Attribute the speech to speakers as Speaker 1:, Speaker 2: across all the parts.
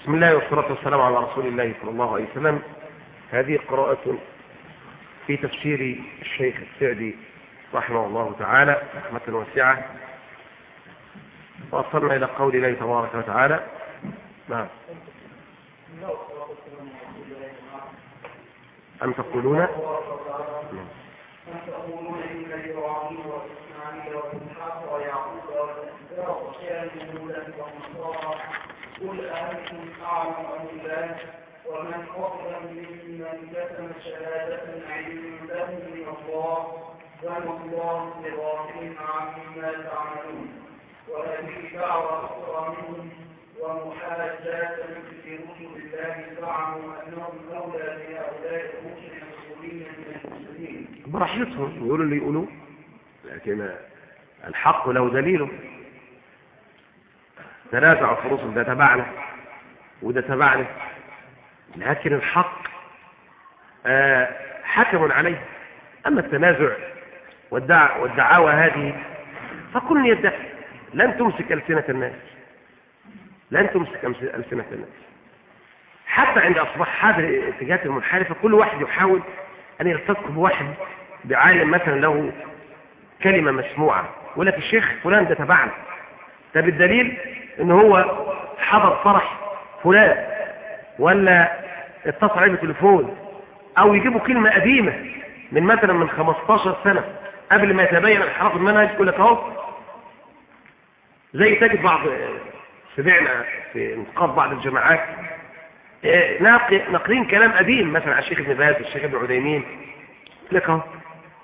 Speaker 1: بسم الله والصلاة والسلام على رسول الله صلى الله عليه وسلم. هذه قراءة في تفسير الشيخ السعدي رحمه الله تعالى رحمة واسعة. وصلنا إلى قول الله تبارك وتعالى. نعم. أم تقولون.
Speaker 2: أم تقولون إن إبراهيم وإسماعيل وإسحاق ويعقوب والأسباط كانوا هودا ونصارى قل أأنتم أعلم أم الله ومن أظلم ممن كتم شهادة عنده من الله وما الله بغافل عما تعملون. وهذه دعوة أخرى منهم ومحاجات في رسل الله زعموا أنهم أولى بهؤلاء الرسل المسلمين من المسلمين.
Speaker 1: براحتهم يقولوا اللي يقولوا لكن الحق له دليله. تنازع في الرسل ده تبعنا وده تبعنا لكن الحق آه، حكم عليه. أما التنازع والدع والدعاوى هذه فكل يدعي لن تمسك ألسنة الناس. لن تمسك ألسنة الناس. حتى عند أصبح هذه الاتجاهات المنحرفة كل واحد يحاول أن يلتصق بواحد بعالم مثلا له كلمة مسموعة. لك الشيخ فلان ده تبعنا ده بالدليل إن هو حضر فرح فلان ولا اتصل عليه بالتليفون أو يجيبوا كلمة قديمة من مثلا من 15 سنة قبل ما يتبين انحراف المنهج يقول لك أهو زي تجد بعض سمعنا في انتقاد بعض الجماعات ناق- ناقلين كلام قديم مثلا على الشيخ ابن باز الشيخ ابن عثيمين لك أهو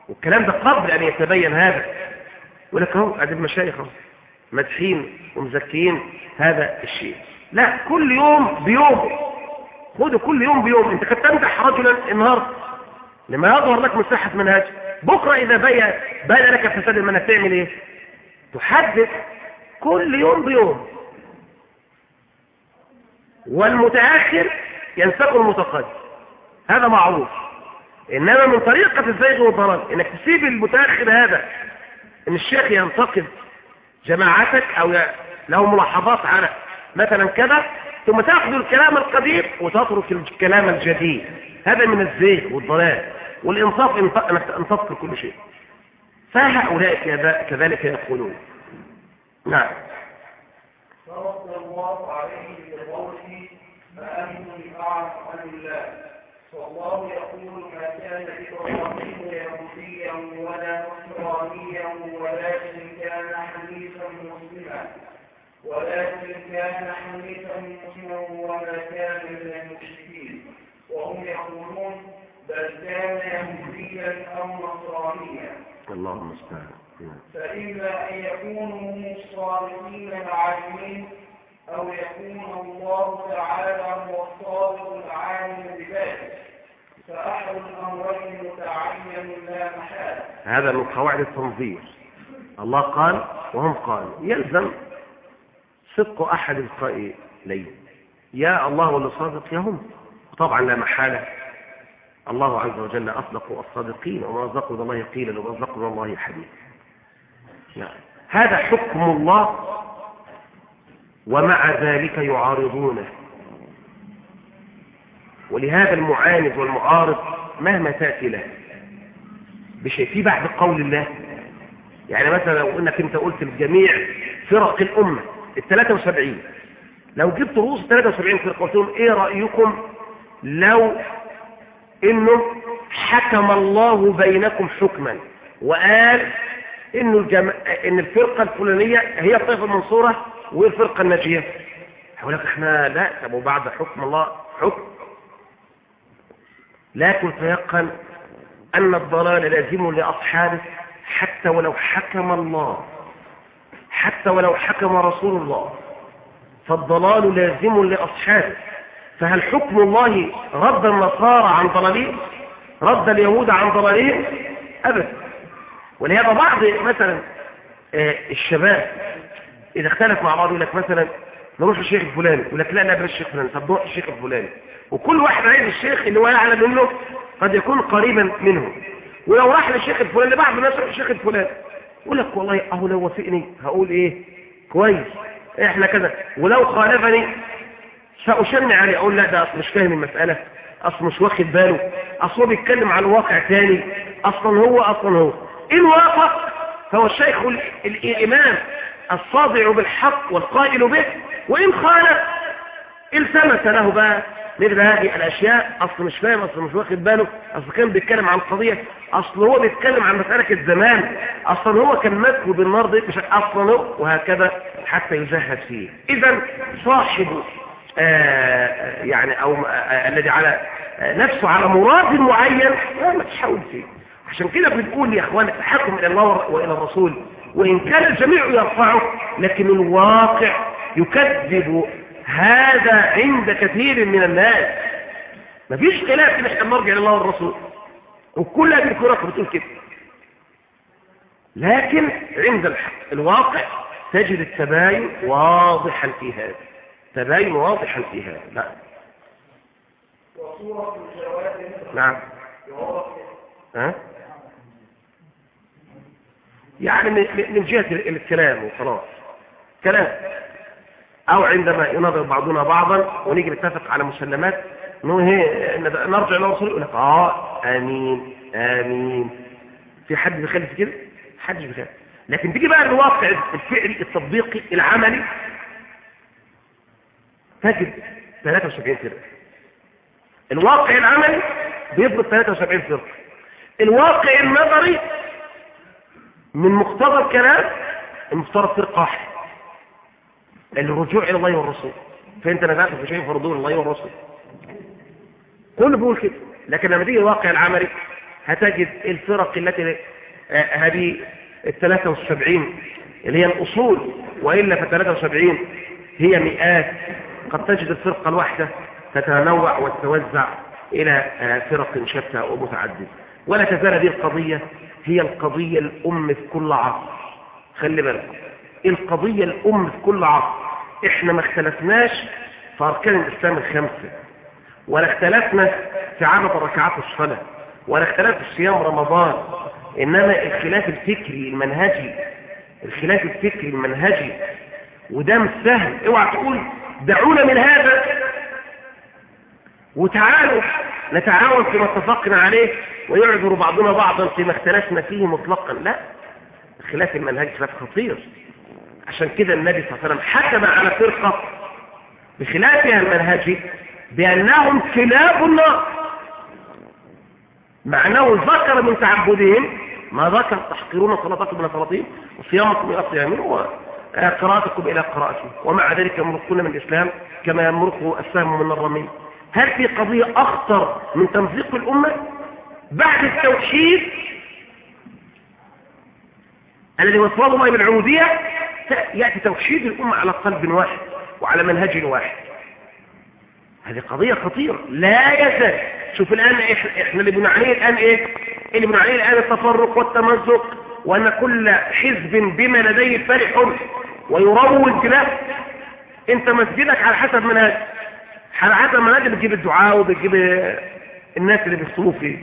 Speaker 1: والكلام ده قبل أن يتبين هذا يقول لك أهو ادي المشايخ أهو. مدحين ومزكيين هذا الشيء. لا كل يوم بيوم. خده كل يوم بيوم. انت قد تمدح رجلا النهارده لما يظهر لك من صحه منهج بكرة إذا بين بين لك فساد المنهج تعمل إيه؟ تحدث كل يوم بيوم. والمتأخر ينسق المتقدم. هذا معروف. إنما من طريقة الزيغ والضلال إنك تسيب المتأخر هذا إن الشيخ ينتقد جماعتك أو ي- له ملاحظات على مثلا كذا ثم تأخذ الكلام القديم وتترك الكلام الجديد. هذا من الزيغ والضلال والإنصاف إنت- إنك ان تذكر كل شيء. فهؤلاء كذلك يقولون. نعم.
Speaker 2: فرد الله عليه بقوله فأنتم أعلم عن الله. فالله يقول ما كان إبراهيم يهوديا ولا نصرانيا ولكن كان ولكن كان حنيفا مسلما وما كان من المشركين. وهم يقولون بل كان يهوديا أو نصرانيا.
Speaker 1: اللهم استعان. نعم.
Speaker 2: فإما أن يكونوا هم الصادقين العالمين أو يكون الله تعالى هو الصادق العالم بذلك. فأحد الأمرين متعين لا محالة.
Speaker 1: هذا من قواعد التنظير. الله قال وهم قالوا يلزم صدق أحد القائلين. يا الله ولا صادق يا هم طبعا لا محالة. الله عز وجل أصدق الصادقين وما أصدقوا من الله قيلا وما أصدقوا الله حديثا. نعم. هذا حكم الله ومع ذلك يعارضونه. ولهذا المعاند والمعارض مهما تأتي له بشيء. في بعد قول الله يعني مثلا لو انك انت قلت لجميع فرق الأمة ال 73 لو جبت رؤوس 73 فرقة قلت لهم إيه رأيكم لو إنه حكم الله بينكم حكما وقال إنه الجم... إن الفرقة الفلانية هي الطائفة المنصورة والفرقة الناجية؟ هقول لك إحنا لا طب وبعد حكم الله حكم. لكن تيقن أن الضلال لازم لأصحابه حتى ولو حكم الله حتى ولو حكم رسول الله فالضلال لازم لأصحابه. فهل حكم الله رد النصارى عن ضلالهم؟ رد اليهود عن ضلالهم؟ أبدا. ولهذا بعض مثلا آه، الشباب إذا اختلف مع بعض يقول لك مثلا نروح للشيخ الفلاني يقول لك لا بلاش الشيخ الفلاني طب نروح للشيخ الفلاني وكل واحد عايز الشيخ اللي هو أعلى منه قد يكون قريبا منه. ولو راح للشيخ الفلاني بعض الناس يروح للشيخ الفلاني يقول لك والله أهو لو وافقني هقول إيه؟ كويس. إحنا كذا. ولو خالفني فأشنع عليه أقول لا ده أصل مش فاهم المسألة أصل مش واخد باله أصل هو بيتكلم عن واقع تاني أصلا هو أصلا هو. إن وافق فهو الشيخ ال- ال- الإمام الصادع بالحق والقائل به وإن خالف التمس له بقى مثل هذه الأشياء أصل مش فاهم أصل مش واخد باله أصل كان بيتكلم عن قضية أصل هو بيتكلم عن مسألة الزمان أصلا هو كان مكوي بالنار دي مش أصلا وهكذا حتى يزهد فيه. إذا صاحب آه يعني أو آه الذي على آه نفسه على مراد معين لا ما تحاول فيه. عشان كده بنقول يا إخوان التحكم إلى الله وإلى الرسول وإن كان الجميع يرفعه لكن الواقع يكذب هذا عند كثير من الناس. مفيش خلاف ان إحنا نرجع إلى الله والرسول. وكل هذه الكرة بتقول كده. لكن عند الحق الواقع تجد التباين واضحا في هذا. تباين واضحا في هذا. نعم نعم. ها؟ يعني من جهة ال- الكلام وخلاص. كلام. أو عندما يناظر بعضنا بعضا ونيجي نتفق على مسلمات نرجع إلى الرسول يقول لك آه آمين آمين. في حد بيخالف كده؟ حدش بيخالف. لكن تيجي بقى الواقع الفعلي التطبيقي العملي. تجد 73 فرقة. الواقع العملي بيضرب 73 فرقة. الواقع النظري من مقتضى الكلام المفترض فرقة واحدة. الرجوع إلى الله والرسول. فأنت نزعت في شيء فرضون الله والرسول. كله بيقول كده. لكن لما تيجي الواقع العملي هتجد الفرق التي آه، هذه ال 73 اللي هي الأصول وإلا ف 73 هي مئات. قد تجد الفرقة الواحدة تتنوع وتتوزع إلى آه، فرق شتى ومتعددة. ولا تزال هذه القضية هي القضية الأم في كل عصر. خلي بالك. القضية الأم في كل عصر. إحنا ما اختلفناش في أركان الإسلام الخمسة ولا اختلفنا في عدد ركعات الصلاة ولا اختلف في صيام رمضان إنما الخلاف الفكري المنهجي الخلاف الفكري المنهجي وده مش سهل. اوعى تقول دعونا من هذا. وتعالوا نتعاون فيما اتفقنا عليه ويعذر بعضنا بعضا فيما اختلفنا فيه مطلقا. لا الخلاف المنهجي خلاف خطير. عشان كده النبي صلى الله عليه وسلم حكم على فرقة بخلافها المنهجي بأنهم كلاب النار. معناه ذكر من تعبدهم ما ذكر. تحقرون صلاتكم إلى صلاتهم وصيامكم إلى صيامهم وقراءتكم إلى قراءتهم. ومع ذلك يمرقون من الإسلام كما يمرق السهم من الرمي هل في قضية أخطر من تمزيق الأمة بعد التوحيد الذي وصله الله بالعبودية يأتي توحيد الأمة على قلب واحد وعلى منهج واحد. هذه قضية خطيرة. لا يزال. شوف الآن إح- إحنا اللي بنعانيه الآن إيه؟ اللي بنعانيه الآن التفرق والتمزق وأن كل حزب بما لديه فرح ويروج له. أنت مسجدك على حسب منهج. على حسب منهج بتجيب الدعاء وبتجيب الناس اللي بيصلوا فيه.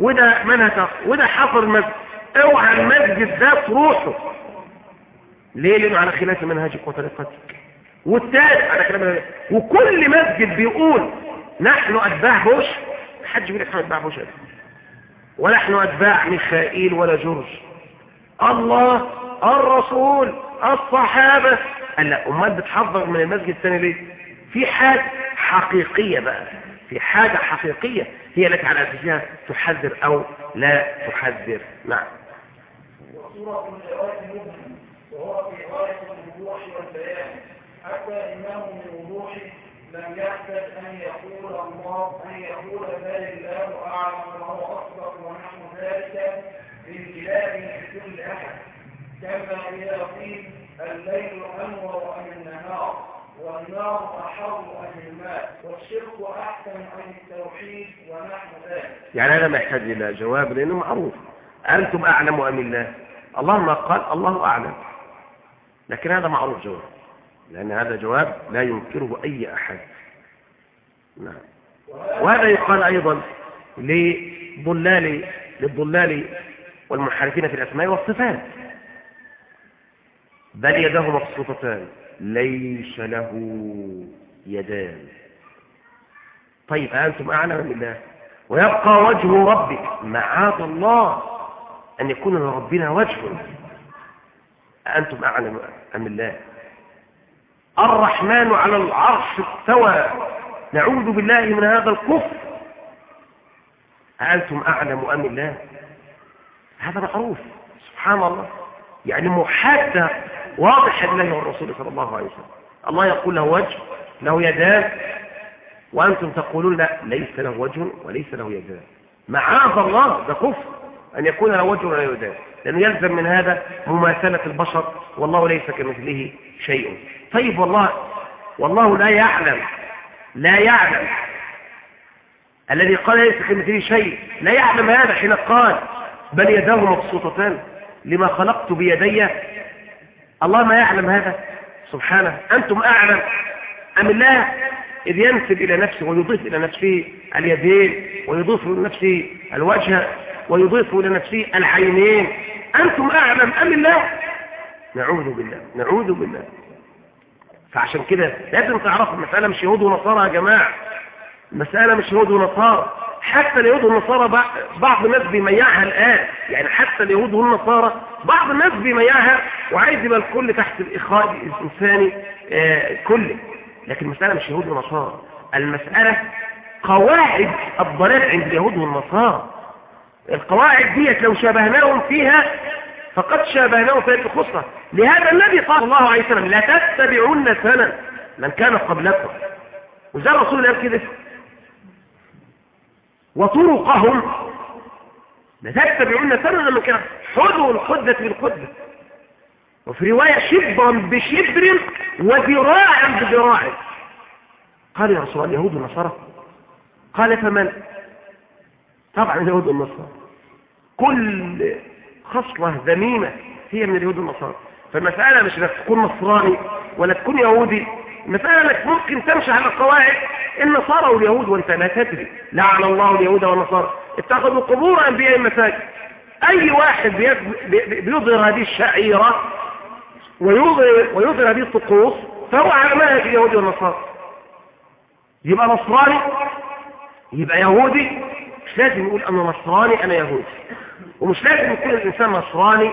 Speaker 1: وده منهج وده حصر المسجد أوعى المسجد ده تروحه ليه لأنه على خلاف منهجك وطريقتك والثالث على كلام. وكل مسجد بيقول نحن أتباع بوش محدش بيقول إحنا أتباع بوش؟ أبدا. ولا نحن أتباع ميخائيل ولا جورج. الله الرسول الصحابة. قال لا أمال بتحضر من المسجد الثاني ليه؟ في حاجة حقيقية بقى. في حاجة حقيقية هي التي على اساسها تحذر أو لا تحذر. نعم.
Speaker 2: وهو في غاية الوضوح والبيان. حتى إنه من وضوحه لم يحتج أن يقول الله أن يقول بل الله أعلم وهو أصدق ونحو ذلك بانجلاب لكل أحد. كما إذا قيل الليل أنور أم النهار والنار أحر أم الماء والشرك أحسن أم التوحيد ونحو ذلك.
Speaker 1: يعني هذا ما يحتاج إلى جواب لأنه معروف. أنتم أعلم أم الله؟ الله ما قال الله أعلم. لكن هذا معروف جواب لأن هذا جواب لا ينكره أي أحد. نعم. وهذا يقال أيضا لضلال للضلال والمنحرفين في الأسماء والصفات. بل يداه مبسوطتان. ليس له يدان. طيب أنتم أعلم من الله ويبقى وجه ربك معاذ الله أن يكون لربنا وجه. أنتم أعلم أم الله؟ الرحمن على العرش استوى. نعوذ بالله من هذا الكفر. أنتم أعلم أم الله؟ هذا معروف. سبحان الله. يعني محادة واضحة لله والرسول صلى الله عليه وسلم. الله يقول له وجه له يدان. وأنتم تقولون لا ليس له وجه وليس له يدان. معاذ الله ده كفر. أن يكون له وجه ولا يدان لأنه يلزم من هذا مماثلة البشر والله ليس كمثله شيء. طيب والله والله لا يعلم لا يعلم. الذي قال ليس كمثله شيء لا يعلم هذا حين قال بل يداه مبسوطتان لما خلقت بيدي. الله ما يعلم هذا؟ سبحانه. أنتم أعلم أم الله إذ ينسب إلى نفسه ويضيف إلى نفسه اليدين ويضيف إلى نفسه الوجه. ويضيف إلى نفسه العينين. أنتم أعلم أم الله؟ نعوذ بالله نعوذ بالله. فعشان كده لازم تعرفوا المسألة مش يهود ونصارى يا جماعة. المسألة مش يهود ونصارى. حتى اليهود والنصارى بعض الناس بيميعها الآن. يعني حتى اليهود والنصارى بعض الناس بيميعها وعايز يبقى الكل تحت الإخاء الإنساني آه كله لكن المسألة مش يهود ونصارى. المسألة قواعد الضلال عند اليهود والنصارى. القواعد ديت لو شابهناهم فيها فقد شابهناهم في الخصة لهذا النبي قال الله عليه وسلم لا تتبعون سنة من كان قبلكم. وزي الرسول قال كده وطرقهم. لا تتبعون سنة من كان حذوا الخدة بالخدة وفي رواية شبرا بشبر وذراعا بذراع. قال يا رسول الله اليهود والنصارى قال فمن طبعا اليهود والنصارى. كل خصلة ذميمة هي من اليهود والنصارى. فالمسألة مش إنك تكون نصراني ولا تكون يهودي. المسألة إنك ممكن تمشي على قواعد النصارى واليهود وأنت لا تدري. لعن الله اليهود والنصارى. اتخذوا قبور أنبياء المساجد. أي واحد بيظهر هذه الشعيرة ويظهر, ويظهر هذه الطقوس فهو على منهج اليهود والنصارى. يبقى نصراني يبقى يهودي مش لازم يقول أنا نصراني أنا يهودي. ومش لازم يكون الإنسان نصراني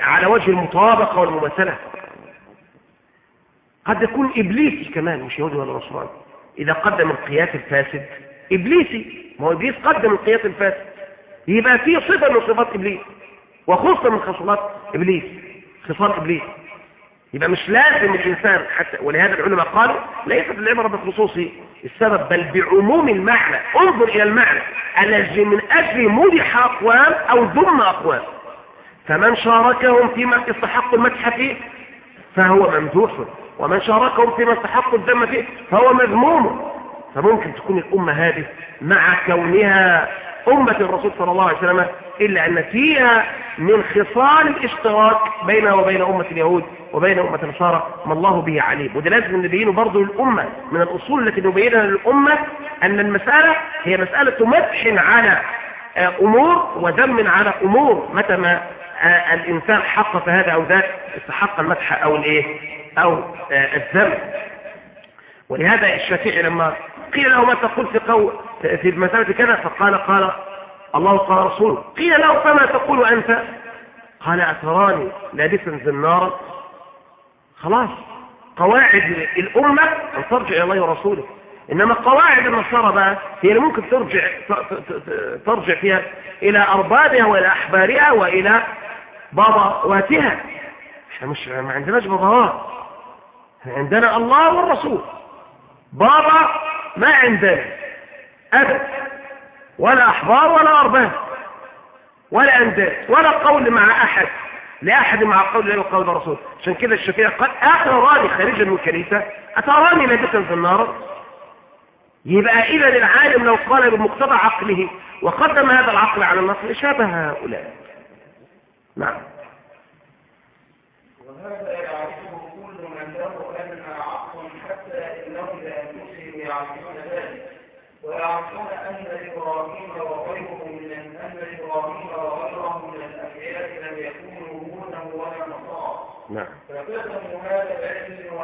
Speaker 1: على وجه المطابقة والمماثلة. قد يكون إبليسي كمان مش يهودي ولا نصراني. إذا قدم القياس الفاسد إبليسي. ما هو إبليس قدم القياس الفاسد. يبقى فيه صفة من صفات إبليس وخصة من خصلات إبليس خصال إبليس. يبقى مش لازم الإنسان حتى ولهذا العلماء قالوا ليست العبرة بخصوص السبب بل بعموم المعنى. انظر إلى المعنى. الذي من أجل مدح أقوام أو ذم أقوام. فمن شاركهم فيما استحق المدح فيه فهو ممدوح. ومن شاركهم فيما استحق الذم فيه فهو مذموم. فممكن تكون الأمة هذه مع كونها أمة الرسول صلى الله عليه وسلم إلا أن فيها من خصال الاشتراك بينها وبين أمة اليهود وبين أمة النصارى ما الله به عليم. وده لازم نبينه برضه للأمة من الأصول التي نبينها للأمة أن المسألة هي مسألة مدح على أمور وذم على أمور متى ما الإنسان حقق هذا أو ذاك استحق المدح أو الإيه؟ أو الذم. ولهذا الشافعي لما قيل له ما تقول في قول في المسألة كذا فقال قال الله قال رسوله قيل له فما تقول أنت؟ قال أتراني لابسا زنارا. خلاص قواعد الأمة أن ترجع إلى الله ورسوله. إنما قواعد النصارى بقى هي اللي ممكن ترجع ترجع فيها إلى أربابها وإلى أحبارها وإلى بابواتها إحنا مش ما عندناش بابوات عندنا الله والرسول. بابا ما عندنا. أبد ولا أحبار ولا أرباب ولا أنداد ولا قول مع أحد لأحد مع قول الله وقول الرسول. عشان كده الشافعي قال أتراني خارجا من الكنيسة أتراني لابسا في النار؟ يبقى إذا العالم لو قال بمقتضى عقله وقدم هذا العقل على النص شابه هؤلاء. نعم.
Speaker 2: وهذا يعرفه كل من له أن عقل حتى إنهم لأنفسهم يعرفون ذلك ويعرفون أن إبراهيم وغيره من أن إبراهيم وغيره من الأنبياء لم يكونوا هودا ولا نصارى.
Speaker 1: نعم.
Speaker 2: فكتموا هذا العلم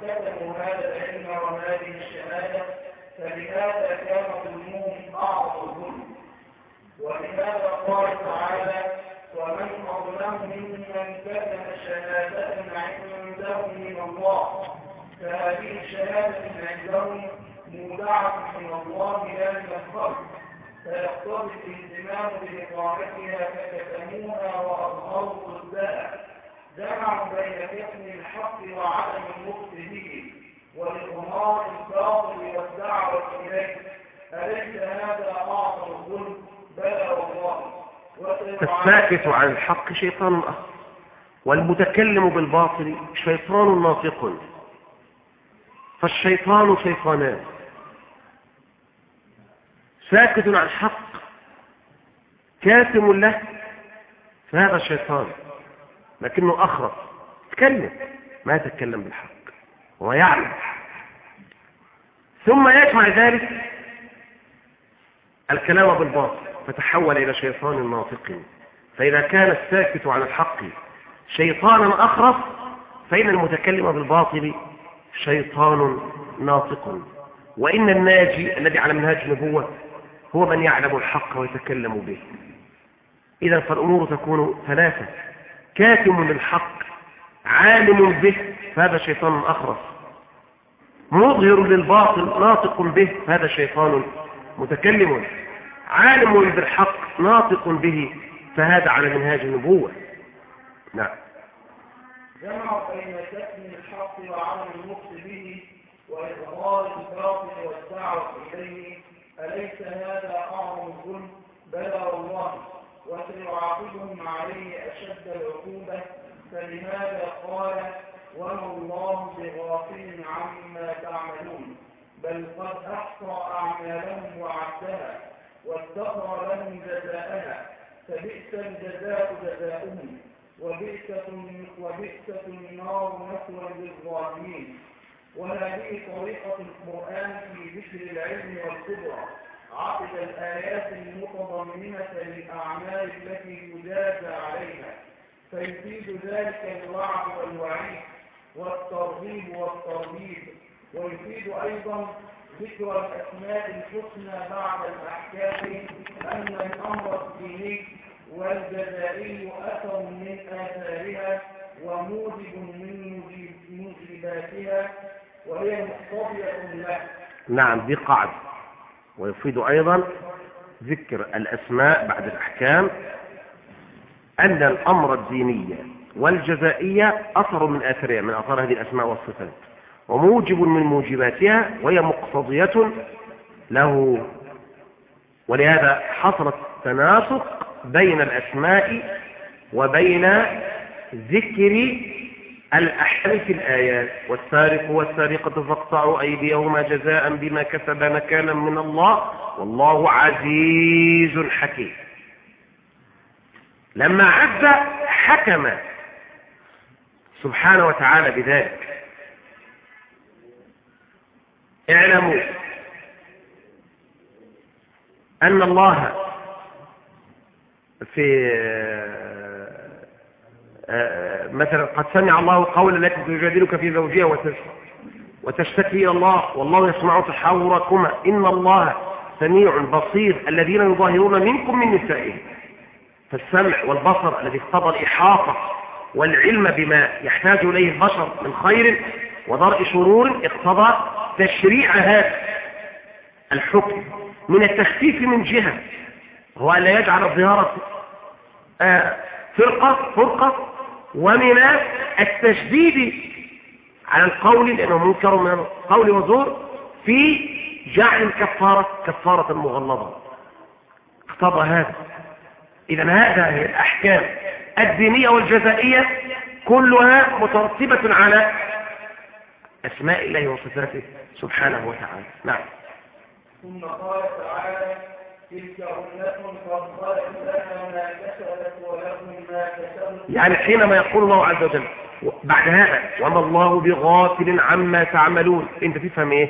Speaker 2: فكتموا هذا العلم وهذه الشهادة فلهذا كان ظلمهم أعظم. الظلم ولهذا قال تعالى ومن أظلم ممن كتم شهادة عنده من الله. فهذه الشهادة عندهم مودعة من الله لا فيقتضي الاهتمام بإقامتها فكتموها وأظهروا ضدها جمعوا بين الحق وعدم الباطل والدعوة إليه. أليس هذا أعظم الظلم؟ بلى والله.
Speaker 1: الساكت عن الحق شيطان آخر. والمتكلم بالباطل شيطان ناطق. فالشيطان شيطانان. ساكت عن الحق. كاتم له فهذا الشيطان لكنه أخرس تكلم. ما يتكلم بالحق. هو يعلم ثم يجمع ذلك الكلام بالباطل فتحول إلى شيطان ناطق. فإذا كان الساكت عن الحق شيطانا أخرس فإن المتكلم بالباطل شيطان ناطق. وإن الناجي الذي على منهاج النبوة هو من يعلم الحق ويتكلم به. إذا فالأمور تكون ثلاثة. كاتم للحق عالم به فهذا شيطان أخرس. مظهر للباطل ناطق به فهذا شيطان متكلم. عالم بالحق ناطق به فهذا على منهاج النبوة. نعم.
Speaker 2: جمع بين كتم الحق وعدم النطق به وإظهار الباطل والدعوة إليه. أليس هذا أعظم الظلم بلى والله وسيعاقبهم عليه أشد العقوبة. فلماذا قال وما الله بغافل عما تعملون؟ بل قد أحصى أعمالهم وعدها وادخر لهم جزاءها. فبئس الجزاء جزاؤهم وبئسة النار مثوى للظالمين. وهذه طريقة القرآن في ذكر العلم والقدرة. عقد الآيات المتضمنة للأعمال التي يجازى عليها. فيفيد ذلك الوعد والوعيد والترغيب والترهيب ويفيد أيضا ذكر الأسماء الحسنى بعد الأحكام أن الأمر الديني والجزائي أثر من آثارها وموجب من موجباتها. وهي مقتضية له
Speaker 1: نعم دي قاعدة. ويفيد أيضا ذكر الأسماء بعد الأحكام. أن الأمر الديني والجزائية أثر من آثارها من أثار هذه الأسماء والصفات وموجب من موجباتها وهي مقتضية له. ولهذا حصلت تناسق بين الأسماء وبين ذكر الأحكام في الآيات والسارق والسارقة فاقطعوا أيديهما جزاء بما كسب نكالا من الله والله عزيز حكيم. لما عز حكم سبحانه وتعالى بذلك اعلموا أن الله في مثلا قد سمع الله قول التي تجادلك في زوجها وتشتكي إلى الله والله يسمع تحاوركما. إن الله سميع بصير الذين يظاهرون منكم من نسائهم. فالسمع والبصر الذي اقتضى الإحاطة والعلم بما يحتاج إليه البشر من خير ودرء شرور اقتضى تشريع هذا الحكم من التخفيف من جهة. هو أن لا يجعل الظهارة آه فرقة فرقة ومن التشديد على القول لأنه منكر من القول وزور في جعل الكفارة كفارة مغلظة. اقتضى هذا. إذا هذه الأحكام الدينية والجزائية كلها مترتبة على أسماء الله وصفاته سبحانه وتعالى. نعم.
Speaker 2: ثم قال تعالى أمة لها ما ولكم ما كسبت
Speaker 1: يعني حينما يقول الله عز وجل بعد هذا وما الله بغافل عما تعملون. أنت تفهم إيه؟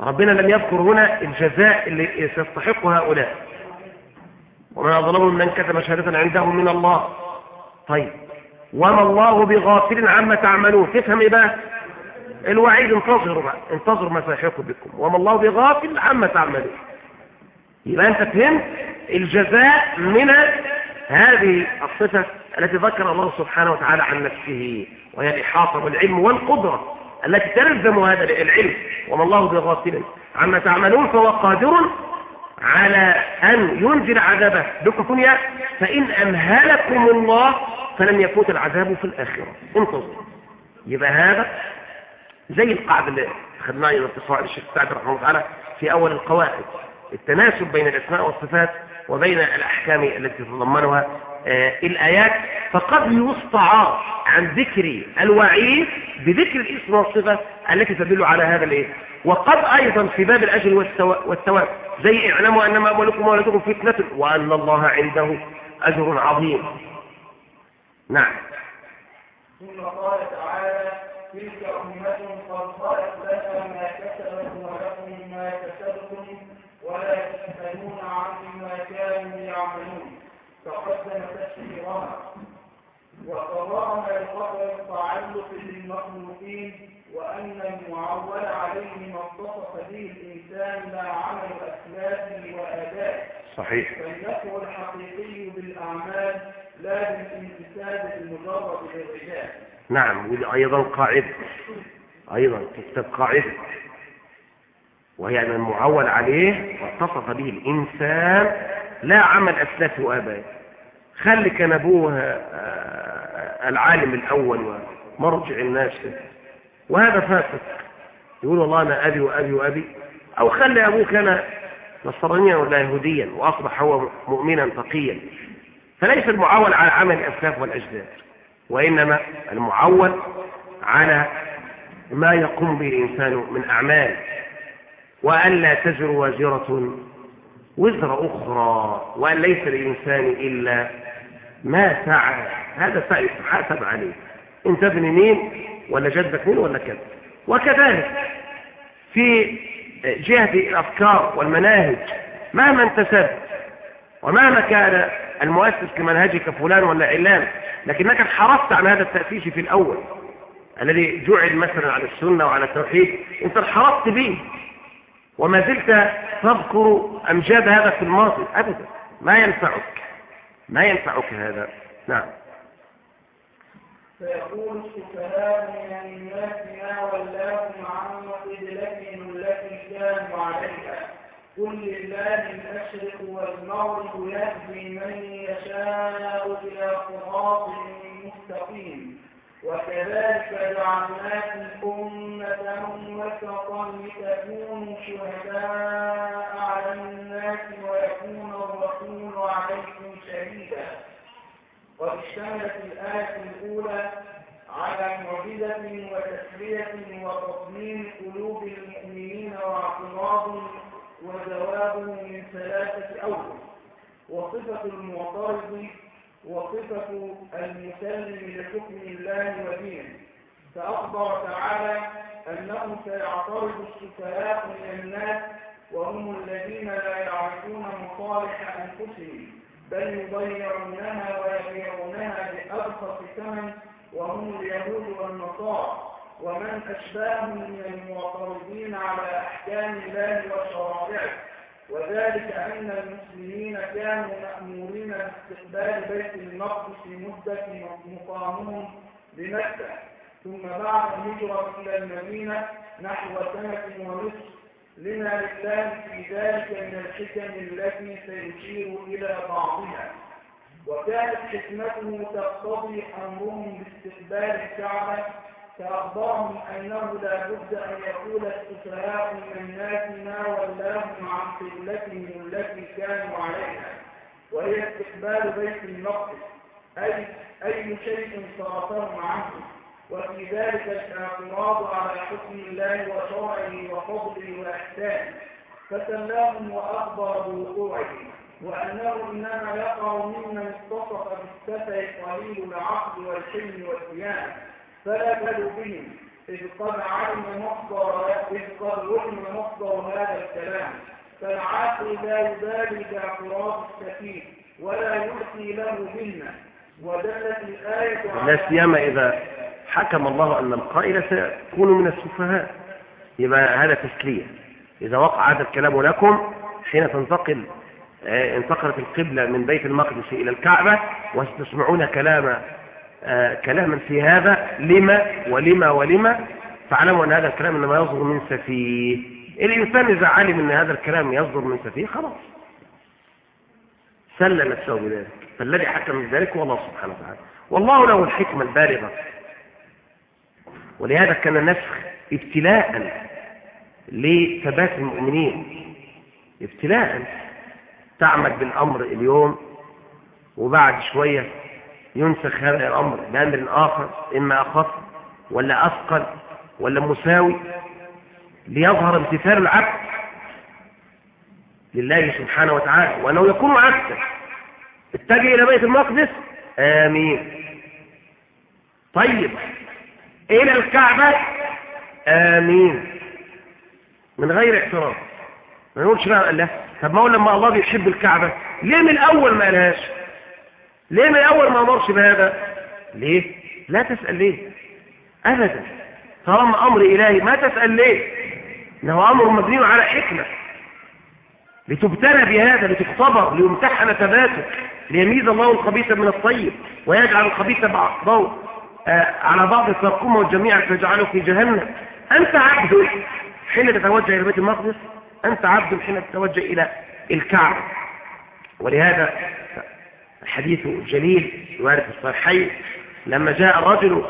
Speaker 1: ربنا لم يذكر هنا الجزاء اللي سيستحق هؤلاء. ومن أظلم من كتب شهادة عنده من الله. طيب. وما الله بغافل عما تعملون. تفهم إيه بقى؟ الوعيد انتظروا بقى. انتظروا ما سيحيق بكم. وما الله بغافل عما تعملون. يبقى أنت فهمت الجزاء من هذه الصفة التي ذكر الله سبحانه وتعالى عن نفسه وهي الإحاطة والعلم والقدرة التي تلزم هذا العلم. وما الله بغافل عما تعملون فهو قادر على أن ينزل عذابه. بكم دنيا فإن أمهلكم الله فلن يفوت العذاب في الآخرة. انتظروا يبقى هذا زي القاعدة اللي خدناها إلى اتصال الشيخ سعد رحمه الله في أول القواعد. التناسب بين الأسماء والصفات وبين الأحكام التي تتضمنها آه الآيات. فقد يستعار عن ذكر الوعيد بذكر الاسم والصفة التي تدل على هذا الإيه؟ وقد أيضا في باب الأجل والثواب. زي اعلموا أنما أموالكم وولدكم فتنة وأن الله عنده أجر عظيم. نعم.
Speaker 2: ثم قال تعالى تلك أمة قد خلت لها ما كسبت ولكم ما كسبتم ولا تسألون عما كانوا يعملون. تقدم تفسيرها وقررنا لقدر التعلق بالمخلوقين وأن المعول عليه ما اتصف به الإنسان لا عمل أسلافه وآدائه
Speaker 1: صحيح.
Speaker 2: فالنفع الحقيقي بالأعمال لا بالانتساب المجرد للرجال.
Speaker 1: نعم ودي أيضا قاعدة. أيضا تكتب قاعدة. وهي أن المعول عليه واتصف به الإنسان لا عمل أسلافه وآبائه. خلي كان أبوه العالم الأول ومرجع الناس. وهذا فاسد يقول والله أنا أبي وأبي وأبي. أو خلي أبوه كان نصرانيا ولا يهوديا وأصبح هو مؤمنا تقيا فليس المعول على عمل الأسلاف والأجداد وإنما المعول على ما يقوم به الإنسان من أعمال. وأن لا تزر وازرة وزر أخرى وأن ليس للإنسان إلا ما سعى. هذا سعي حاسب عليه. انت ابن مين ولا جدك مين ولا كذا وكذلك في جهة الأفكار والمناهج مهما انتسب ومهما كان المؤسس لمنهجك فلان ولا علان لكنك انحرفت عن هذا التأسيس في الأول الذي جعل مثلا على السنة وعلى التوحيد. أنت انحرفت به. وما زلت تذكر أمجاد هذا في الماضي أبدا. ما ينفعك. ما ينفعك هذا. نعم.
Speaker 2: فيقول السفهاء من الناس ما ولاهم عن قبلتهم التي كانوا عليها. قل لله المشرق والمغرب يهدي من يشاء إلى صراط مستقيم. وكذلك جعلناكم أمة وسطا لتكونوا شهداء على الناس ويكون الرسول عليكم شهيدا. قد اشتملت الآية الأولى على معجزة وتسلية وتطمين قلوب المؤمنين واعتراض وجواب من ثلاثة أوجه. وصفة المعترض وصفة المسلم لحكم الله ودينه. فأخبر تعالى أنه سيعترض السفهاء من الناس وهم الذين لا يعرفون مصالح أنفسهم بل يضيعونها ويبيعونها بأرخص ثمن وهم اليهود والنصارى. ومن أشباههم من المعترضين على أحكام الله وشرائعه. وذلك أن المسلمين كانوا مأمورين باستقبال بيت المقدس مدة مقامهم بمكة ثم بعد الهجرة إلى المدينة نحو سنة ونصف. لما لله في ذلك من الحكم التي سيشير إلى بعضها. وكانت حكمته تقتضي أمرهم باستقبال الكعبة فأخبرهم أنه لا بد أن يقول السفهاء من الناس ما ولاهم عن قبلتهم التي كانوا عليها وهي استقبال بيت المقدس. أي أي شيء صرفهم عنه. وفي ذلك الاعتراض على حكم الله وشرعه وفضله وإحسانه. فسلاهم وأخبر بوقوعه وأنه إنما يقع ممن اتصف بالسفه قليل العقل والحلم والديانة. فلا تلوا بهم. إذ قد علم مصدر إذ قد علم مصدر هذا الكلام. فالعاقل لا يبالي باعتراض السفيه ولا يلقي له منا ودلت الآية
Speaker 1: لا سيما إذا حكم الله أن القائل سيكون من السفهاء. يبقى هذا تسلية. إذا وقع هذا الكلام لكم حين تنتقل آه، انتقلت القبلة من بيت المقدس إلى الكعبة وستسمعون كلام كلاما في هذا لما ولما ولما فاعلموا أن هذا الكلام إنما يصدر من سفيه. الإنسان إذا علم أن هذا الكلام يصدر من سفيه خلاص. سلم نفسه بذلك. فالذي حكم بذلك هو الله سبحانه وتعالى. والله له الحكمة البالغة. ولهذا كان النسخ ابتلاء لثبات المؤمنين. ابتلاء. تعمل بالأمر اليوم وبعد شوية ينسخ هذا الأمر بأمر آخر إما أخف ولا أثقل ولا مساوي ليظهر امتثال العبد لله سبحانه وتعالى وأنه يكون عكسا اتجه إلى بيت المقدس؟ آمين. طيب إلى الكعبة؟ آمين. من غير اعتراض ما نقولش بقى طب ما هو لما الله بيحب الكعبة ليه من الأول ما قالهاش؟ ليه من الأول ما أمرش بهذا؟ ليه؟ لا تسأل ليه؟ أبدا. طالما أمر إلهي ما تسأل ليه؟ إنه أمر مبني على حكمة. لتبتلى بهذا لتختبر ليمتحن ثباتك ليميز الله الخبيث من الطيب ويجعل الخبيث بعضه آه على بعض الترقمه والجميع فيجعله في جهنم. أنت عبد حين تتوجه إلى بيت المقدس؟ أنت عبد حين تتوجه إلى الكعبة. ولهذا الحديث الجليل وارد الصحيحين لما جاء الرجل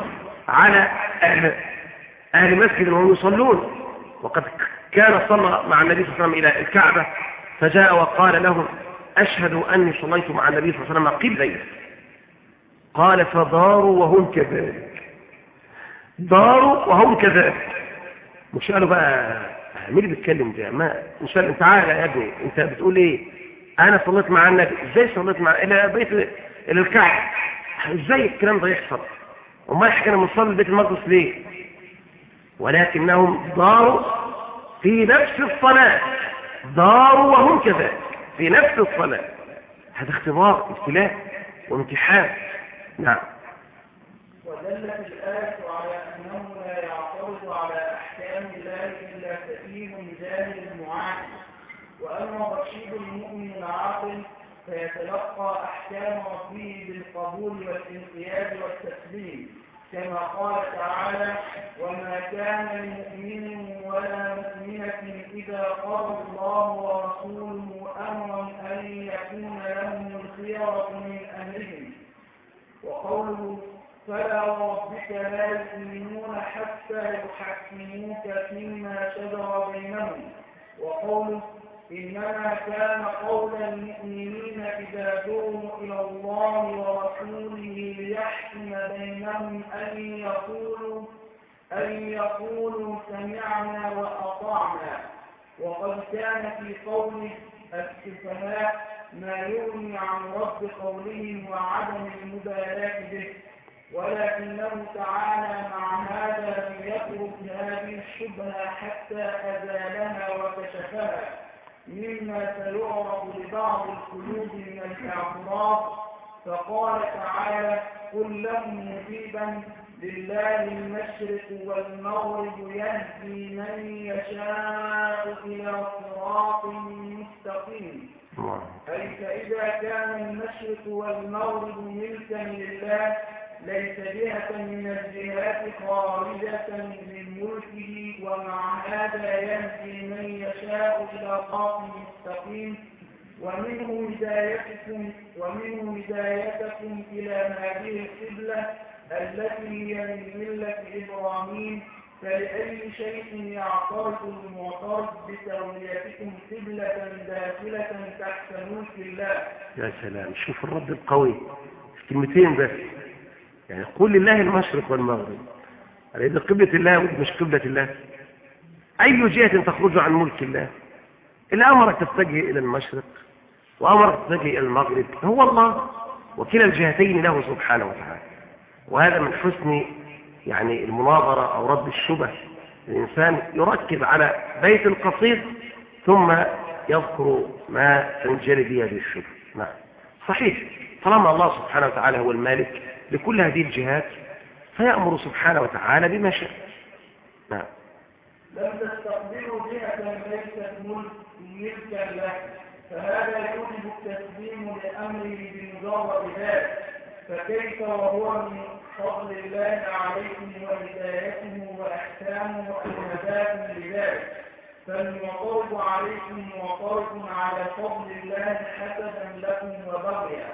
Speaker 1: على أهل, مسجد وهم يصلون وقد كان صلى مع النبي صلى الله عليه وسلم إلى الكعبة فجاء وقال لهم أشهد أني صليت مع النبي صلى الله عليه وسلم قبلي. قال فداروا وهم كذلك. داروا وهم كذلك. مش قالوا بقى مين اللي بيتكلم ده؟ ما مش قال انت يا ابني أنت بتقول إيه؟ أنا صليت مع النبي إزاي صليت مع إلى بيت إلى الكعبة؟ إزاي الكلام ده يحصل؟ امال إحنا بنصلي بيت المقدس ليه؟ ولكنهم داروا في نفس الصلاة داروا وهم كذلك في نفس الصلاة. هذا اختبار ابتلاء وامتحان. نعم.
Speaker 2: ودلت الآية على أنه لا يعترض على أحكام الله إلا سفيه جاهل معاند وأما رشيد المؤمن العاقل فيتلقى أحكام ربه بالقبول والانقياد والتسليم. كما قال تعالى وما كان لمؤمن ولا مؤمنة إذا قضى الله ورسوله أمرا أن يكون لهم الخيرة من أمرهم. وقوله فلا وربك لا يؤمنون حتى يحكموك فيما شجر بينهم. وقوله إنما كان قول المؤمنين إذا دعوا إلى الله ورسوله ليحكم بينهم أن يقولوا أن يقولوا سمعنا وأطعنا. وقد كان في قوله السفهاء ما يغني عن رد قولهم وعدم المبالاة به. ولكنه تعالى مع هذا لم يترك هذه الشبهة حتى أزالها وكشفها. مما سيعرف لبعض القلوب من الاعتراض فقال تعالى قل لهم مجيبا لله المشرق والمغرب يهدي من يشاء إلى صراط مستقيم. أي فإذا كان المشرق والمغرب ملكا لله ليس جهة من الجهات خارجة من ملكه ومع هذا يهدي من يشاء إلى صراط مستقيم. ومنه هدايتكم ومنه هدايتكم إلى هذه القبلة التي هي من ملة إبراهيم. فلأي شيء يعترض المعترض بتوليتكم قبلة داخلة تحت ملك الله.
Speaker 1: يا سلام. شوف الرد القوي. كلمتين بس. يعني قول لله المشرق والمغرب. إذا قبلة الله مش قبلة الله. أي جهة تخرج عن ملك الله؟ اللي أمرك تتجه إلى المشرق وأمرك تتجه إلى المغرب هو الله. وكلا الجهتين له سبحانه وتعالى. وهذا من حسن يعني المناظرة أو رد الشبه. الإنسان يركز على بيت القصيد ثم يذكر ما تنجلي به هذه الشبه. نعم. صحيح. طالما الله سبحانه وتعالى هو المالك لكل هذه الجهات فيأمر سبحانه وتعالى بما شاء. نعم.
Speaker 2: لم تستقبلوا جهة ليست ملك ملكا له فهذا يوجب التسليم لأمره بمجرد ذلك. فكيف وهو من فضل الله عليكم وهدايته وأحكامه وأهداف لذلك؟ فالمعترض عليكم معترض على فضل الله حسبا لكم وبغيا.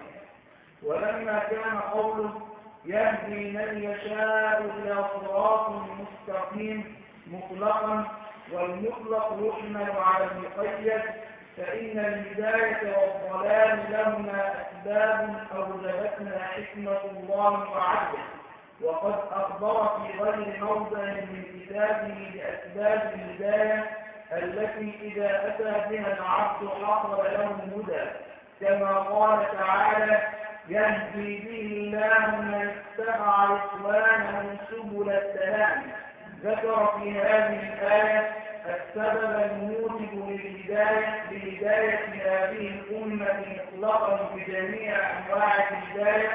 Speaker 2: ولما كان قوله يهدي من يشاء إلى صراط مستقيم مطلقا والمطلق يحمل على المقيد فإن الهداية والضلال لهما أسباب أوجبتنا حكمة الله وعدله. وقد أخبر في غير موضع من كتابه بأسباب الهداية التي إذا أتى بها العبد حصل له الهدى كما قال تعالى يهدي به الله من اتبع رضوانه سبل السلام. ذكر في هذه الآية السبب الموجب للهداية لهداية هذه الأمة مطلقا بجميع أنواع الهداية.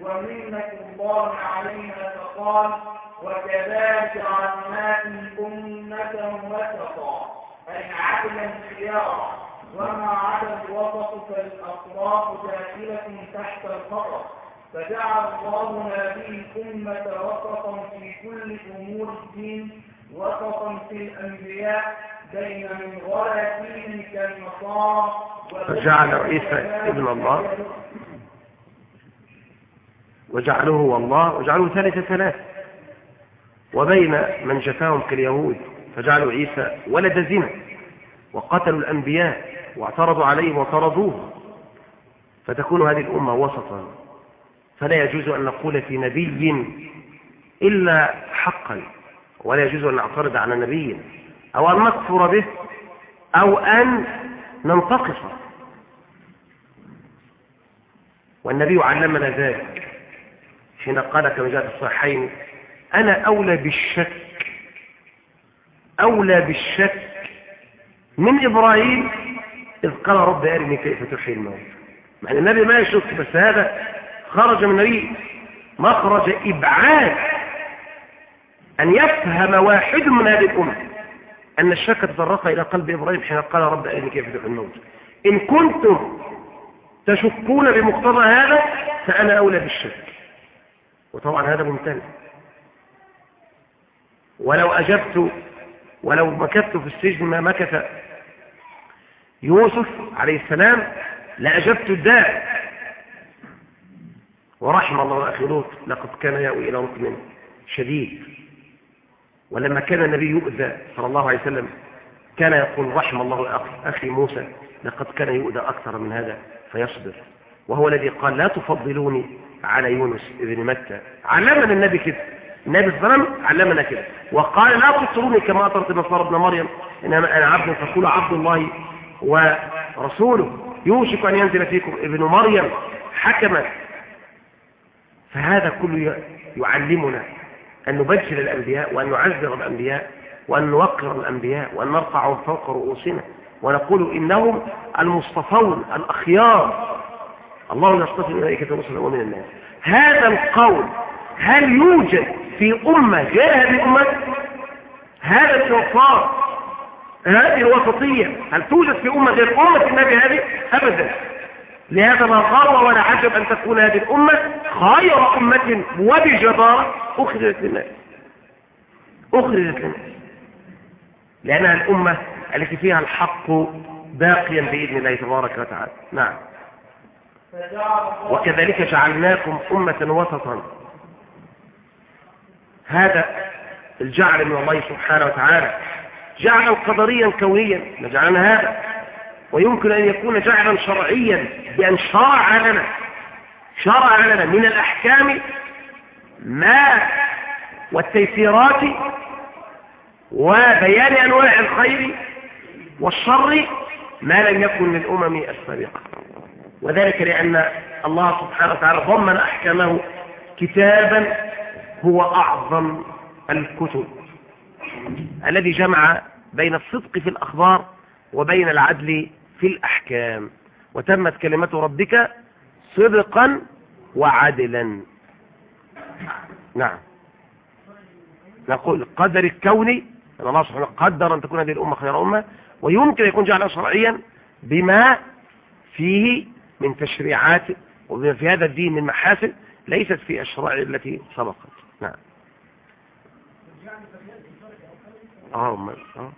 Speaker 2: ومنة الله علينا فقال وكذلك جعلناكم أمة وسطا. أي عدلا خيارا. وما عدا الوسط فالأطراف داخلة تحت الخطر فجعل الله هذه الأمة وسطا في كل أمور الدين وسطا في الأنبياء بين من غلا دين كالنصارى
Speaker 1: فجعل عيسى ابن الله. وجعله هو الله وجعله ثالث ثلاث. وبين من جفاهم كاليهود فجعلوا عيسى ولد زنا وقتلوا الأنبياء. واعترضوا عليهم وطردوه. فتكون هذه الأمة وسطا. فلا يجوز أن نقول في نبي إلا حقا. ولا يجوز أن نعترض على نبي أو أن نكفر به أو أن ننتقصه والنبي علمنا ذلك حين قال كما جاء في الصحيحين أنا أولى بالشك أولى بالشك من إبراهيم إذ قال رب أرني كيف تحيي الموت. مع أن النبي ما يشك بس هذا خرج من النبي مخرج إبعاد أن يفهم واحد من هذه الأمة أن الشك تطرق إلى قلب إبراهيم حين قال رب أرني كيف تحيي الموت. إن كنتم تشكون بمقتضى هذا فأنا أولى بالشك. وطبعا هذا ممتنع ولو أجبت ولو مكثت في السجن ما مكث يوسف عليه السلام لأجبت الداء. ورحم الله أخي لوط لقد كان يأوي إلى ركن شديد. ولما كان النبي يؤذى صلى الله عليه وسلم كان يقول رحم الله أخي موسى لقد كان يؤذى أكثر من هذا. فيصبر. وهو الذي قال لا تفضلوني على يونس ابن متى. علمنا النبي كده. النبي صلى الله عليه وسلم علمنا كده. وقال لا تطروني كما أطرت نصارى ابن مريم إنما أنا عبد فقولوا عبد الله ورسوله يوشك أن ينزل فيكم ابن مريم حكما. فهذا كله يعلمنا أن نبجل الأنبياء وأن نعزر الأنبياء وأن نوقر الأنبياء وأن نرفعهم فوق رؤوسنا ونقول إنهم المصطفون الأخيار. الله يصطفي الملائكة رسلا ومن الناس. هذا القول هل يوجد في أمة؟ غير هذه الأمة؟ هذا الإنصار هذه الوسطية هل توجد في أمة غير أمة النبي هذه؟ أبدا. لهذا لا غرو ولا عجب أن تكون هذه الأمة خير أمة وبجدارة أخرجت للناس. أخرجت للناس. لأنها الأمة التي فيها الحق باقيا بإذن الله تبارك وتعالى. نعم. وكذلك جعلناكم أمة وسطا. هذا الجعل من الله سبحانه وتعالى جعلا قدريا كونيا نجعلنا هذا. ويمكن أن يكون جعلا شرعيا بأن شرع لنا شرع لنا من الأحكام ما والتيسيرات وبيان أنواع الخير والشر ما لم يكن للأمم السابقة. وذلك لأن الله سبحانه وتعالى ضمن أحكامه كتابا هو أعظم الكتب. الذي جمع بين الصدق في الأخبار وبين العدل في الأحكام. وتمت كلمة ربك صدقا وعدلا. نعم. نقول القدر الكوني أن الله سبحانه قدر أن تكون هذه الأمة خير أمة ويمكن يكون جعلها شرعيا بما فيه من تشريعات وبما في هذا الدين من محاسن ليست في الشرائع التي سبقت. نعم. آه آه.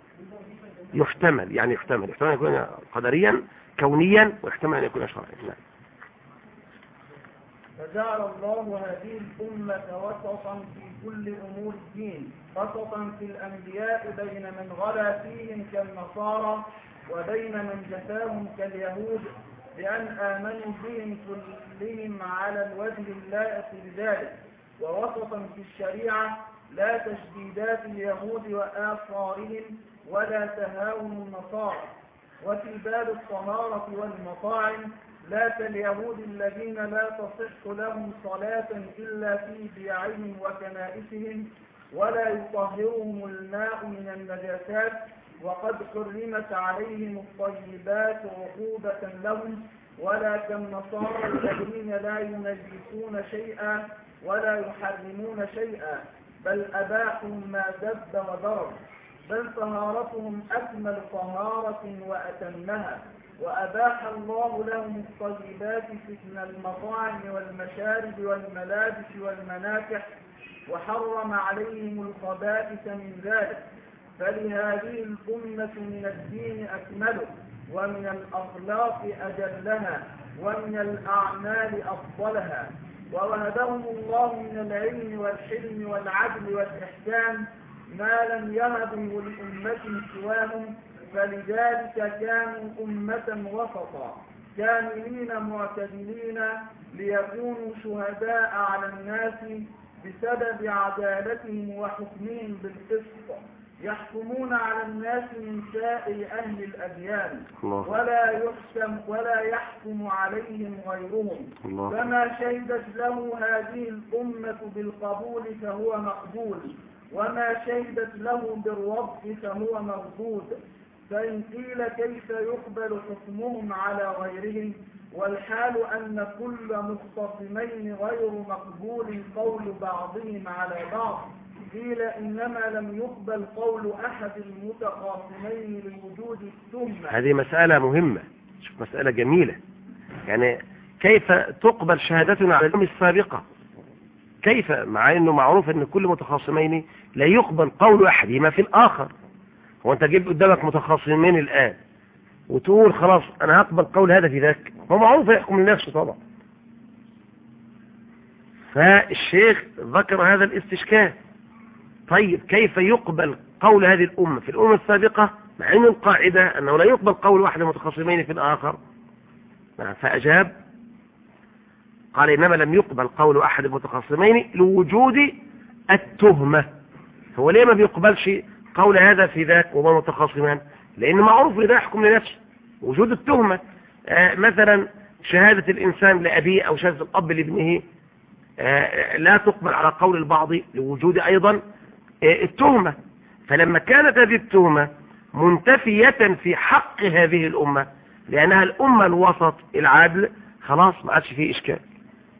Speaker 1: يحتمل يعني يحتمل. يحتمل أن يكون قدريا كونيا ويحتمل أن يكون شرعيا. نعم.
Speaker 2: فجعل الله هذه الأمة وسطا في كل أمور الدين وسطا في الأنبياء بين من غلا فيهم كالنصارى وبين من جفاهم كاليهود بأن آمنوا بهم كلهم على الوجه اللائق بذلك. ووسطا في الشريعة لا تشديدات اليهود وآثارهم ولا تهاون النصارى وفي باب الطهارة والمطاعم لا كاليهود الذين لا تصح لهم صلاة إلا في بيعهم وكنائسهم ولا يطهرهم الماء من النجاسات وقد حرمت عليهم الطيبات عقوبة لهم ولا كالنصارى الذين لا ينجسون شيئا ولا يحرمون شيئا. بل أباحوا ما دب وضرب بل طهارتهم أكمل طهارة وأتمها وأباح الله لهم الطيبات من المطاعم والمشارب والملابس والمناكح وحرم عليهم الخبائث من ذلك. فلهذه الأمة من الدين أكمله ومن الأخلاق أجلها ومن الأعمال أفضلها. ووهبهم الله من العلم والحلم والعدل والإحسان ما لم يهبه لأمة سواهم فلذلك كانوا أمة وسطا. كاملين معتدلين ليكونوا شهداء على الناس بسبب عدالتهم وحكمهم بالقسط. يحكمون على الناس من سائر أهل الأديان. ولا يحكم ولا يحكم عليهم غيرهم.
Speaker 1: الله.
Speaker 2: فما شهدت له هذه الأمة بالقبول فهو مقبول. وما شهدت له بالرفض فهو مردود. فإن قيل كيف يقبل حكمهم على غيرهم؟ والحال أن كل مختصمين غير مقبول قول بعضهم على بعض. قيل إنما لم يقبل قول أحد المتخاصمين لوجود التهمة
Speaker 1: هذه مسألة مهمة. شوف مسألة جميلة. يعني كيف تقبل شهادتنا على الأم السابقة؟ كيف؟ مع أنه معروف أن كل متخاصمين لا يقبل قول أحدهما في الآخر. هو أنت جيب قدامك متخاصمين الآن. وتقول خلاص أنا هقبل قول هذا في ذاك. هو معروف يحكم لنفسه طبعا. فالشيخ ذكر هذا الاستشكال. طيب كيف يقبل قول هذه الأمة؟ في الأمة السابقة مع أن القاعدة أنه لا يقبل قول واحد المتخاصمين في الآخر. فأجاب قال إنما لم يقبل قول أحد المتخاصمين لوجود التهمة. هو ليه ما بيقبلش قول هذا في ذاك وما متخاصمان؟ لأن معروف لذا يحكم لنفسه. وجود التهمة آه مثلا شهادة الإنسان لأبيه أو شهادة الأب لابنه آه لا تقبل على قول البعض لوجود أيضا آه التهمة. فلما كانت هذه التهمة منتفية في حق هذه الأمة لأنها الأمة الوسط العادل خلاص ما عادش فيه إشكال.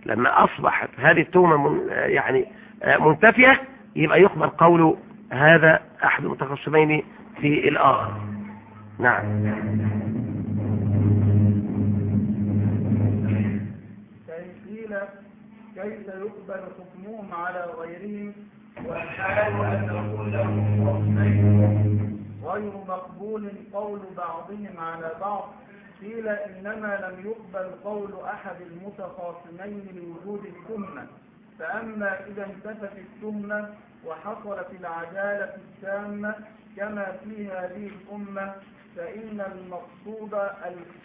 Speaker 1: لما أصبحت هذه التهمة من يعني منتفية يبقى يقبل قول هذا أحد المتخصمين في الآخر. نعم.
Speaker 2: قيل كيف يقبل حكمهم على غيرهم؟ والحال أن كلهم حكمين غير مقبول قول بعضهم على بعض. قيل إنما لم يقبل قول أحد المتخاصمين لوجود التهمة فأما إذا انتفت التهمة وحصلت العدالة التامة كما في هذه الأمة فإن المقصود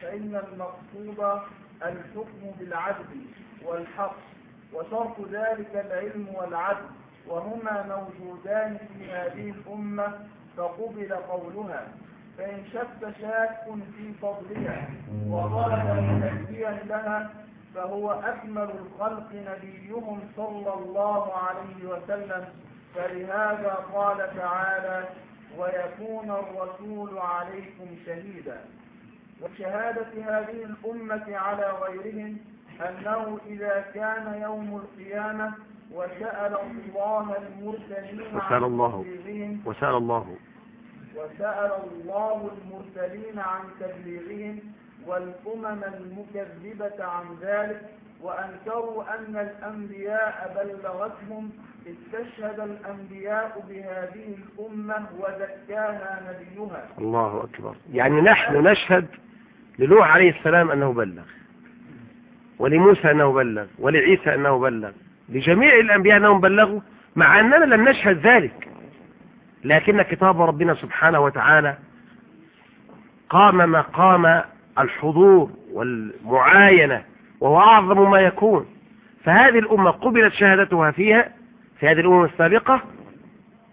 Speaker 2: فإن المقصود الحكم بالعدل والحق وشرط ذلك العلم والعدل. وهما موجودان في هذه الأمة فقبل قولها. فإن شك شاك في فضلها وطلب متنبيا لها فهو أكمل الخلق نبيهم صلى الله عليه وسلم. فلهذا قال تعالى ويكون الرسول عليكم شهيدا. وشهادة هذه الأمة على غيرهم أنه إذا كان يوم القيامة وسأل الله المرسلين
Speaker 1: وسأل الله. وسأل الله.
Speaker 2: وسأل الله المرسلين عن تبليغهم والأمم المكذبة عن ذلك وأنكروا أن الأنبياء بلغتهم استشهد الأنبياء بهذه الأمة وزكاها نبيها.
Speaker 1: الله أكبر. يعني نحن نشهد لنوح عليه السلام أنه بلغ ولموسى أنه بلغ ولعيسى أنه بلغ لجميع الأنبياء أنهم بلغوا مع أننا لم نشهد ذلك. لكن كتاب ربنا سبحانه وتعالى قام مقام الحضور والمعاينة وهو أعظم ما يكون. فهذه الأمة قبلت شهادتها فيها في هذه الأمم السابقة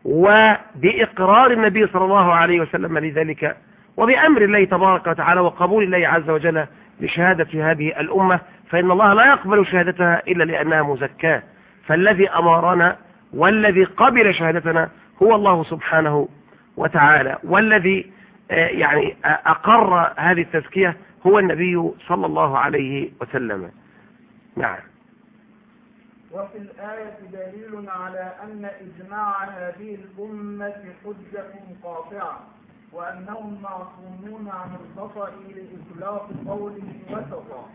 Speaker 1: وبإقرار النبي صلى الله عليه وسلم لذلك وبأمر الله تبارك وتعالى وقبول الله عز وجل لشهادة هذه الأمة. فإن الله لا يقبل شهادتها إلا لأنها مزكاة. فالذي أمرنا والذي قبل شهادتنا هو الله سبحانه وتعالى. والذي يعني آه، أقر هذه التزكية هو النبي صلى الله عليه وسلم. نعم.
Speaker 2: وفي الآية دليل على أن إجماع هذه الأمة حجة قاطعة وأنهم معصومون عن الخطأ لإطلاق قولهم وسطا.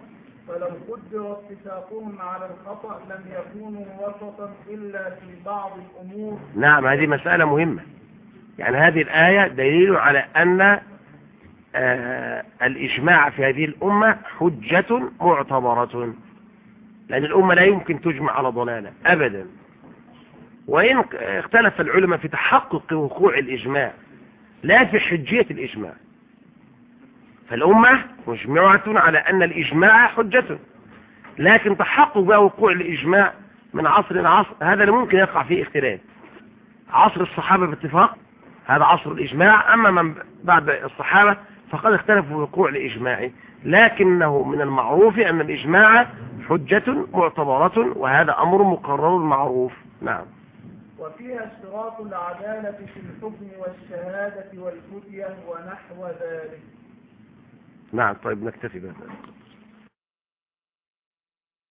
Speaker 2: فلو قدر اتفاقهم على الخطأ لم يكونوا وسطا إلا في بعض الأمور.
Speaker 1: نعم هذه مسألة مهمة. يعني هذه الآية دليل على أن آه الإجماع في هذه الأمة حجة معتبرة لأن الأمة لا يمكن تجمع على ضلالة أبدا. وإن اختلف العلماء في تحقق وقوع الإجماع لا في حجية الإجماع. فالأمة مجمعة على أن الإجماع حجة لكن تحقق وقوع الإجماع من عصر لعصر هذا اللي ممكن يقع فيه اختلاف. عصر الصحابة باتفاق هذا عصر الإجماع. أما من بعد الصحابة فقد اختلفوا في وقوع الإجماع لكنه من المعروف أن الإجماع حجة معتبرة وهذا أمر مقرر معروف. نعم.
Speaker 2: وفيها اشتراط العدالة في الحكم والشهادة والفتية ونحو ذلك.
Speaker 1: نعم. طيب نكتفي بهذا.